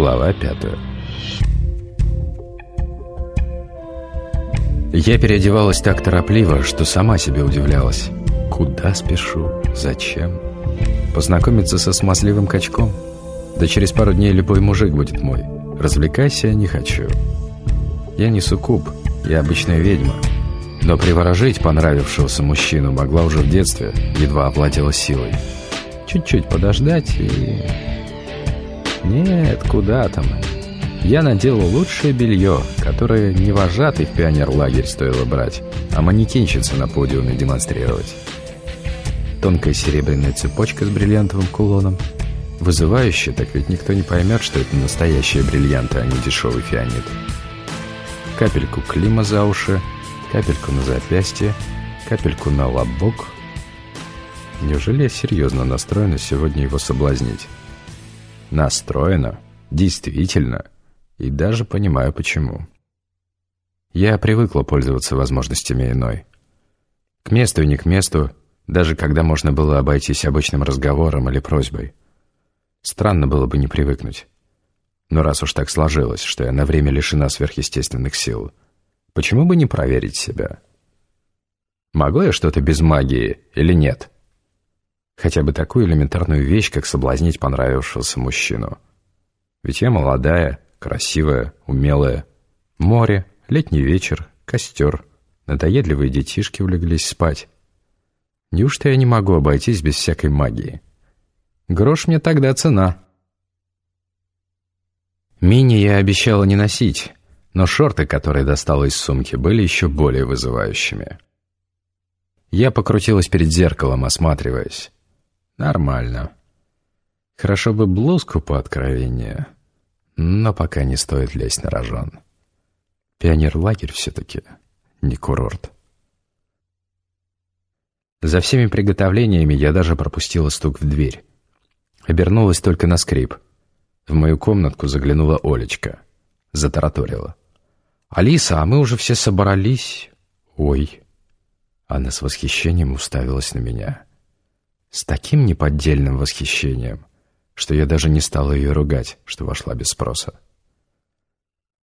Глава пятая Я переодевалась так торопливо, что сама себе удивлялась. Куда спешу? Зачем? Познакомиться со смазливым качком? Да через пару дней любой мужик будет мой. Развлекайся не хочу. Я не суккуб, я обычная ведьма. Но приворожить понравившегося мужчину могла уже в детстве, едва овладела силой. Чуть-чуть подождать и... Нет, куда там? Я надела лучшее белье, которое не вожатый в пионер-лагерь стоило брать, а манекенщице на подиуме демонстрировать. Тонкая серебряная цепочка с бриллиантовым кулоном. Вызывающе, так ведь никто не поймет, что это настоящие бриллианты, а не дешевый фианит. Капельку клима за уши, капельку на запястье, капельку на лобок. Неужели я серьезно настроена сегодня его соблазнить? Настроена? Действительно. И даже понимаю, почему. Я привыкла пользоваться возможностями иной. К месту и не к месту, даже когда можно было обойтись обычным разговором или просьбой. Странно было бы не привыкнуть. Но раз уж так сложилось, что я на время лишена сверхъестественных сил, почему бы не проверить себя? Могу я что-то без магии или нет? Хотя бы такую элементарную вещь, как соблазнить понравившегося мужчину. Ведь я молодая, красивая, умелая. Море, летний вечер, костер. Надоедливые детишки улеглись спать. Неужто я не могу обойтись без всякой магии? Грош мне тогда цена. Мини я обещала не носить, но шорты, которые достала из сумки, были еще более вызывающими. Я покрутилась перед зеркалом, осматриваясь. Нормально. Хорошо бы блузку по но пока не стоит лезть на рожон. Пионер-лагерь все-таки, не курорт. За всеми приготовлениями я даже пропустила стук в дверь. Обернулась только на скрип. В мою комнатку заглянула Олечка. Затараторила. «Алиса, а мы уже все собрались?» «Ой!» Она с восхищением уставилась на меня. С таким неподдельным восхищением, что я даже не стала ее ругать, что вошла без спроса.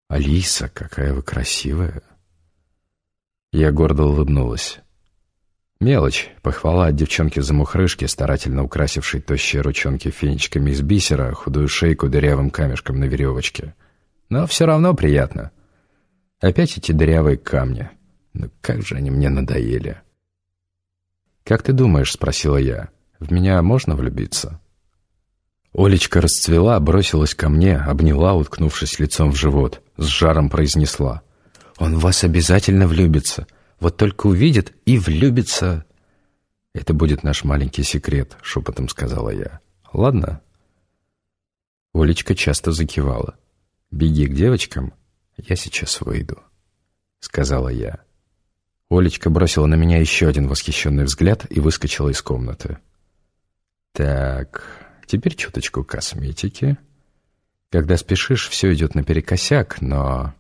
«Алиса, какая вы красивая!» Я гордо улыбнулась. Мелочь, похвала от девчонки-замухрышки, старательно украсившей тощие ручонки фенечками из бисера, худую шейку дырявым камешком на веревочке. Но все равно приятно. Опять эти дырявые камни. Ну как же они мне надоели. «Как ты думаешь?» — спросила я. «В меня можно влюбиться?» Олечка расцвела, бросилась ко мне, обняла, уткнувшись лицом в живот, с жаром произнесла. «Он в вас обязательно влюбится. Вот только увидит и влюбится. Это будет наш маленький секрет, шепотом сказала я. Ладно? Олечка часто закивала. Беги к девочкам, я сейчас выйду, сказала я. Олечка бросила на меня еще один восхищенный взгляд и выскочила из комнаты. Так, теперь чуточку косметики. Когда спешишь, все идет наперекосяк, но...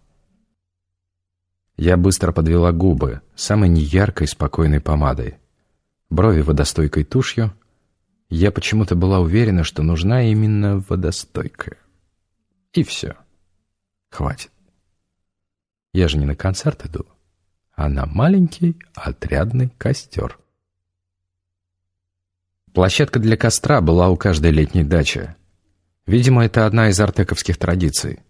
Я быстро подвела губы, самой неяркой, спокойной помадой. Брови водостойкой тушью. Я почему-то была уверена, что нужна именно водостойкая. И все. Хватит. Я же не на концерт иду, а на маленький отрядный костер. Площадка для костра была у каждой летней дачи. Видимо, это одна из артековских традиций —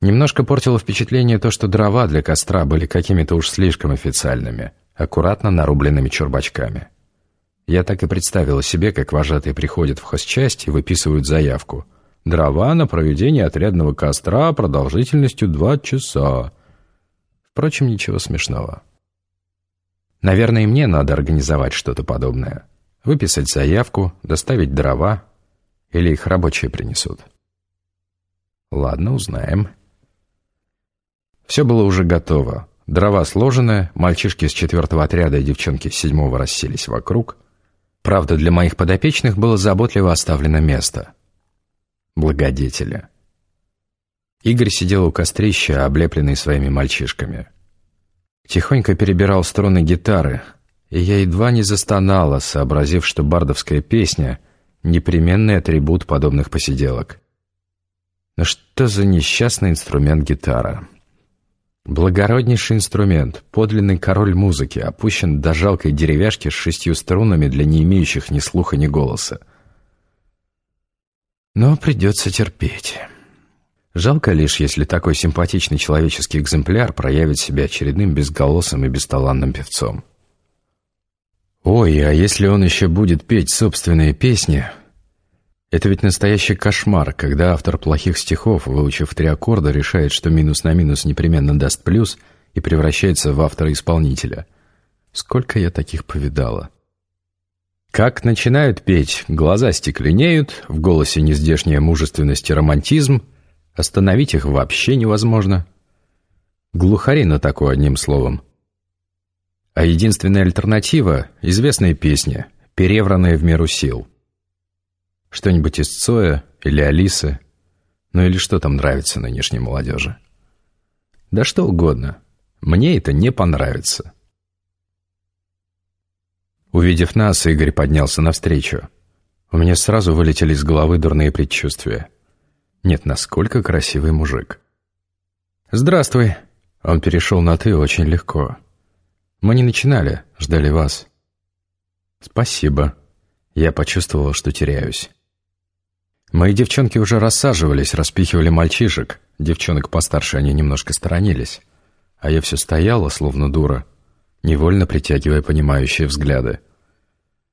Немножко портило впечатление то, что дрова для костра были какими-то уж слишком официальными, аккуратно нарубленными чурбачками. Я так и представила себе, как вожатые приходят в хозчасть и выписывают заявку. «Дрова на проведение отрядного костра продолжительностью два часа». Впрочем, ничего смешного. Наверное, и мне надо организовать что-то подобное. Выписать заявку, доставить дрова, или их рабочие принесут. Ладно, узнаем. Все было уже готово. Дрова сложены, мальчишки с четвертого отряда и девчонки с седьмого расселись вокруг. Правда, для моих подопечных было заботливо оставлено место. Благодетели. Игорь сидел у кострища, облепленный своими мальчишками. Тихонько перебирал струны гитары, и я едва не застонала, сообразив, что бардовская песня — непременный атрибут подобных посиделок. Но что за несчастный инструмент гитара? Благороднейший инструмент, подлинный король музыки, опущен до жалкой деревяшки с шестью струнами для не имеющих ни слуха, ни голоса. Но придется терпеть. Жалко лишь, если такой симпатичный человеческий экземпляр проявит себя очередным безголосым и бесталанным певцом. Ой, а если он еще будет петь собственные песни... Это ведь настоящий кошмар, когда автор плохих стихов, выучив три аккорда, решает, что минус на минус непременно даст плюс и превращается в автора-исполнителя. Сколько я таких повидала. Как начинают петь, глаза стекленеют, в голосе нездешняя мужественность и романтизм, остановить их вообще невозможно. Глухари на такое одним словом. А единственная альтернатива — известные песни, перевранные в меру сил. Что-нибудь из Цоя или Алисы, ну или что там нравится нынешней молодежи. Да что угодно. Мне это не понравится. Увидев нас, Игорь поднялся навстречу. У меня сразу вылетели из головы дурные предчувствия. Нет, насколько красивый мужик. «Здравствуй!» Он перешел на «ты» очень легко. «Мы не начинали, ждали вас». «Спасибо». Я почувствовал, что теряюсь. Мои девчонки уже рассаживались, распихивали мальчишек. Девчонок постарше они немножко сторонились. А я все стояла, словно дура, невольно притягивая понимающие взгляды.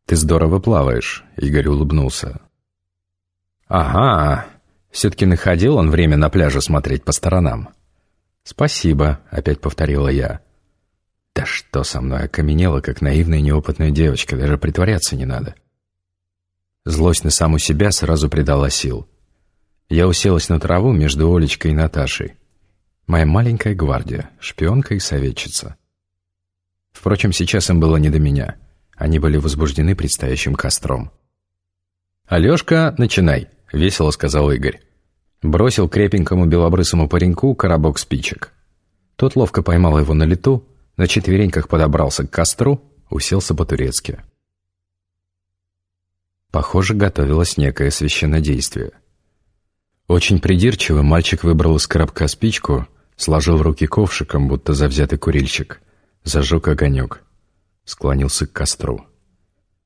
«Ты здорово плаваешь», — Игорь улыбнулся. «Ага, все-таки находил он время на пляже смотреть по сторонам». «Спасибо», — опять повторила я. «Да что со мной окаменело, как наивная неопытная девочка, даже притворяться не надо». Злость на саму себя сразу придала сил. Я уселась на траву между Олечкой и Наташей. Моя маленькая гвардия, шпионка и советчица. Впрочем, сейчас им было не до меня. Они были возбуждены предстоящим костром. «Алешка, начинай», — весело сказал Игорь. Бросил крепенькому белобрысому пареньку коробок спичек. Тот ловко поймал его на лету, на четвереньках подобрался к костру, уселся по-турецки. Похоже, готовилось некое священнодействие. Очень придирчиво мальчик выбрал из коробка спичку, сложил руки ковшиком, будто завзятый курильщик, зажег огонек, склонился к костру.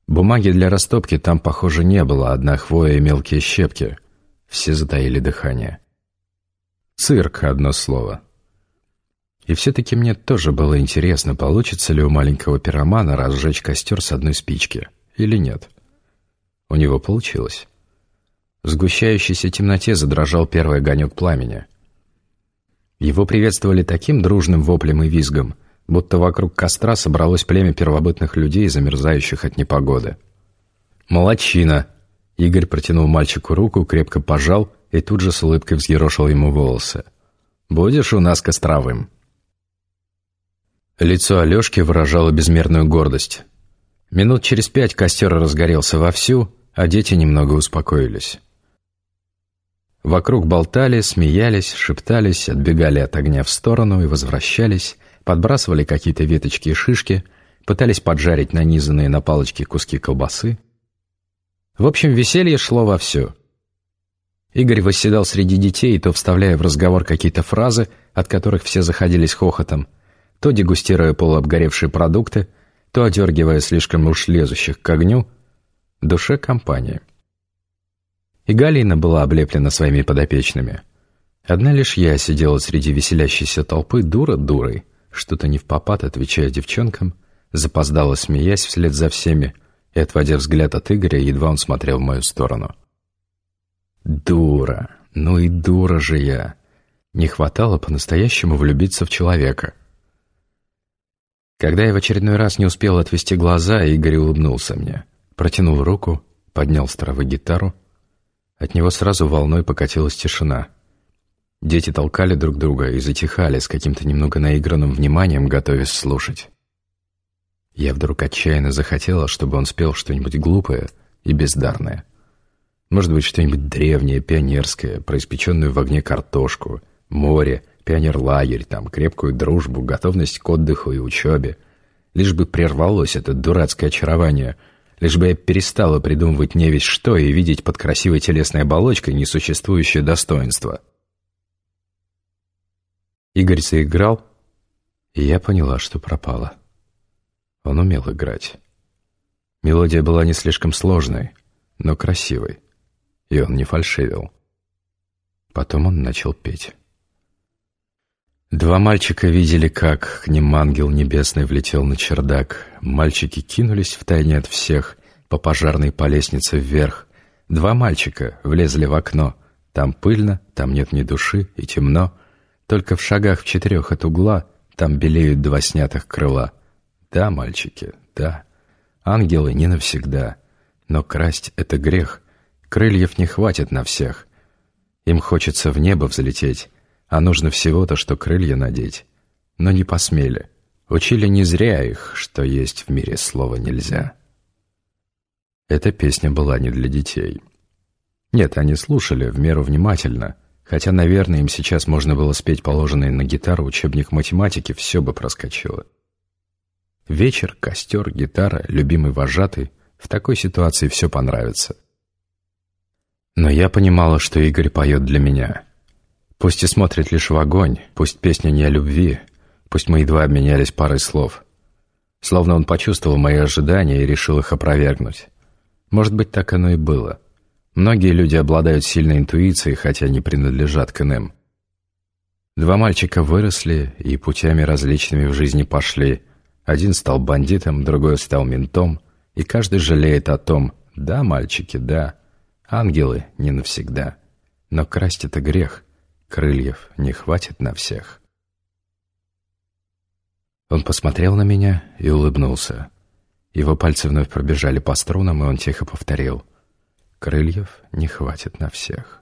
Бумаги для растопки там, похоже, не было, одна хвоя и мелкие щепки. Все затаили дыхание. Цирк, одно слово. И все-таки мне тоже было интересно, получится ли у маленького пиромана разжечь костер с одной спички или нет. — у него получилось. В сгущающейся темноте задрожал первый огонек пламени. Его приветствовали таким дружным воплем и визгом, будто вокруг костра собралось племя первобытных людей, замерзающих от непогоды. «Молодчина!» Игорь протянул мальчику руку, крепко пожал и тут же с улыбкой взъерошил ему волосы. «Будешь у нас костровым?» Лицо Алешки выражало безмерную гордость. Минут через пять костер разгорелся вовсю, а дети немного успокоились. Вокруг болтали, смеялись, шептались, отбегали от огня в сторону и возвращались, подбрасывали какие-то веточки и шишки, пытались поджарить нанизанные на палочки куски колбасы. В общем, веселье шло вовсю. Игорь восседал среди детей, то вставляя в разговор какие-то фразы, от которых все заходились хохотом, то дегустируя полуобгоревшие продукты, то одергивая слишком уж лезущих к огню, душе компания. И Галина была облеплена своими подопечными. Одна лишь я сидела среди веселящейся толпы дура дурой, что-то не в попад, отвечая девчонкам, запоздала, смеясь вслед за всеми, и, отводя взгляд от Игоря, едва он смотрел в мою сторону. Дура, ну и дура же я. Не хватало по-настоящему влюбиться в человека. Когда я в очередной раз не успел отвести глаза, Игорь улыбнулся мне. Протянул руку, поднял с травы гитару. От него сразу волной покатилась тишина. Дети толкали друг друга и затихали с каким-то немного наигранным вниманием, готовясь слушать. Я вдруг отчаянно захотела, чтобы он спел что-нибудь глупое и бездарное. Может быть, что-нибудь древнее, пионерское, про испеченную в огне картошку, море, пионерлагерь, там, крепкую дружбу, готовность к отдыху и учебе. Лишь бы прервалось это дурацкое очарование — Лишь бы я перестала придумывать не весь что и видеть под красивой телесной оболочкой несуществующее достоинство — Игорь заиграл, и я поняла, что пропала. Он умел играть. Мелодия была не слишком сложной, но красивой, и он не фальшивил. Потом он начал петь. Два мальчика видели, как к ним ангел небесный влетел на чердак. Мальчики кинулись втайне от всех по пожарной по лестнице вверх. Два мальчика влезли в окно. Там пыльно, там нет ни души и темно. Только в шагах в четырех от угла там белеют два снятых крыла. Да, мальчики, да. Ангелы не навсегда. Но красть — это грех. Крыльев не хватит на всех. Им хочется в небо взлететь, а нужно всего-то, что крылья надеть. Но не посмели. Учили не зря их, что есть в мире слова «нельзя». Эта песня была не для детей. Нет, они слушали в меру внимательно, хотя, наверное, им сейчас можно было спеть положенный на гитару учебник математики, все бы проскочило. Вечер, костер, гитара, любимый вожатый — в такой ситуации все понравится. Но я понимала, что Игорь поет для меня. Пусть и смотрит лишь в огонь, пусть песня не о любви, пусть мы едва обменялись парой слов. Словно он почувствовал мои ожидания и решил их опровергнуть. Может быть, так оно и было. Многие люди обладают сильной интуицией, хотя не принадлежат к иным. Два мальчика выросли и путями различными в жизни пошли. Один стал бандитом, другой стал ментом, и каждый жалеет о том, да, мальчики, да, Ангелы не навсегда. Но красть — это грех. Крыльев не хватит на всех. Он посмотрел на меня и улыбнулся. Его пальцы вновь пробежали по струнам, и он тихо повторил. «Крыльев не хватит на всех».